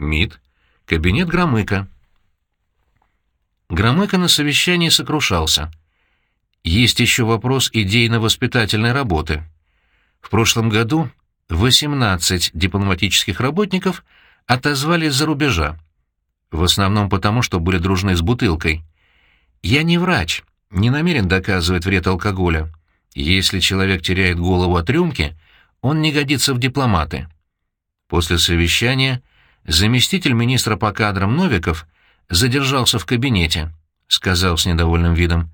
МИД. Кабинет Громыка. Громыко на совещании сокрушался. Есть еще вопрос идейно-воспитательной работы. В прошлом году 18 дипломатических работников отозвали за рубежа. В основном потому, что были дружны с бутылкой. Я не врач, не намерен доказывать вред алкоголя. Если человек теряет голову от рюмки, он не годится в дипломаты. После совещания заместитель министра по кадрам Новиков задержался в кабинете, сказал с недовольным видом.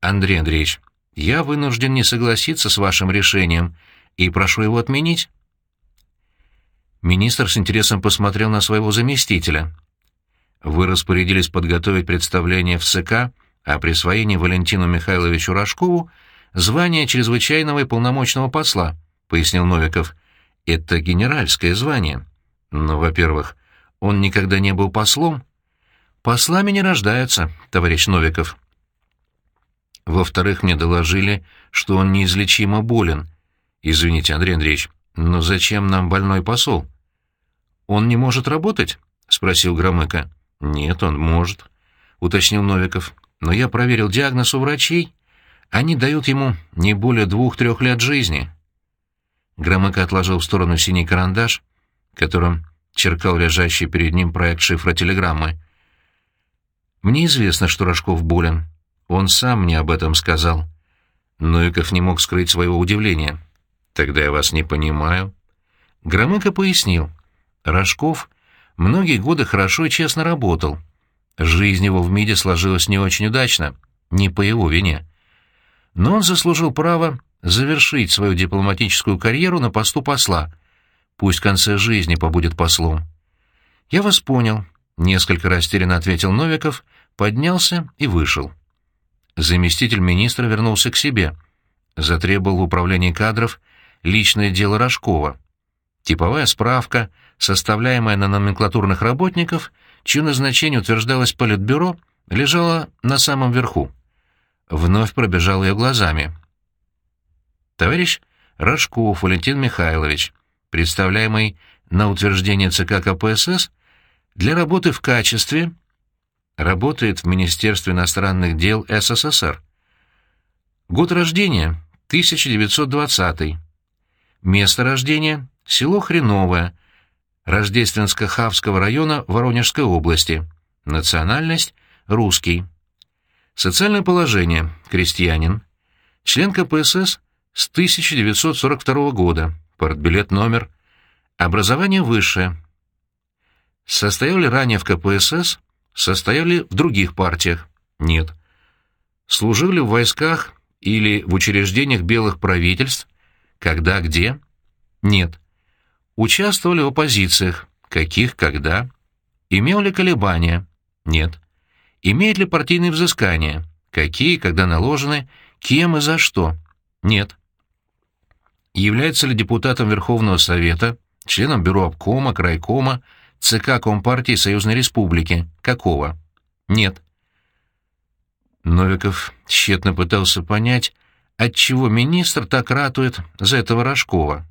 «Андрей Андреевич, я вынужден не согласиться с вашим решением и прошу его отменить». Министр с интересом посмотрел на своего заместителя. «Вы распорядились подготовить представление в ЦК о присвоении Валентину Михайловичу Рожкову звания чрезвычайного и полномочного посла», — пояснил Новиков. «Это генеральское звание. Но, во-первых, он никогда не был послом. Послами не рождаются, товарищ Новиков. Во-вторых, мне доложили, что он неизлечимо болен. Извините, Андрей Андреевич, но зачем нам больной посол?» «Он не может работать?» — спросил Громыко. «Нет, он может», — уточнил Новиков. «Но я проверил диагноз у врачей. Они дают ему не более двух-трех лет жизни». Громыко отложил в сторону синий карандаш, которым черкал лежащий перед ним проект шифра телеграммы. «Мне известно, что Рожков болен. Он сам мне об этом сказал». Новиков не мог скрыть своего удивления. «Тогда я вас не понимаю». Громыко пояснил. Рожков многие годы хорошо и честно работал. Жизнь его в МИДе сложилась не очень удачно, не по его вине. Но он заслужил право завершить свою дипломатическую карьеру на посту посла. Пусть в конце жизни побудет послом. «Я вас понял», — несколько растерянно ответил Новиков, поднялся и вышел. Заместитель министра вернулся к себе. Затребовал в управлении кадров личное дело Рожкова. Типовая справка, составляемая на номенклатурных работников, чье назначение утверждалось Политбюро, лежала на самом верху. Вновь пробежал ее глазами. Товарищ Рожков Валентин Михайлович, представляемый на утверждение ЦК КПСС для работы в качестве работает в Министерстве иностранных дел СССР. Год рождения 1920. Место рождения село Хреновое, Рождественско-Хавского района Воронежской области. Национальность – русский. Социальное положение – крестьянин. Член КПСС с 1942 года. Портбилет номер. Образование высшее. Состоял ли ранее в КПСС? Состоял ли в других партиях? Нет. Служил ли в войсках или в учреждениях белых правительств? Когда, где? Нет. Участвовали в оппозициях. Каких, когда? Имел ли колебания? Нет. Имеет ли партийные взыскания? Какие, когда наложены? Кем и за что? Нет. Является ли депутатом Верховного Совета, членом Бюро обкома, крайкома, ЦК Компартии Союзной Республики? Какого? Нет. Новиков тщетно пытался понять, отчего министр так ратует за этого Рожкова.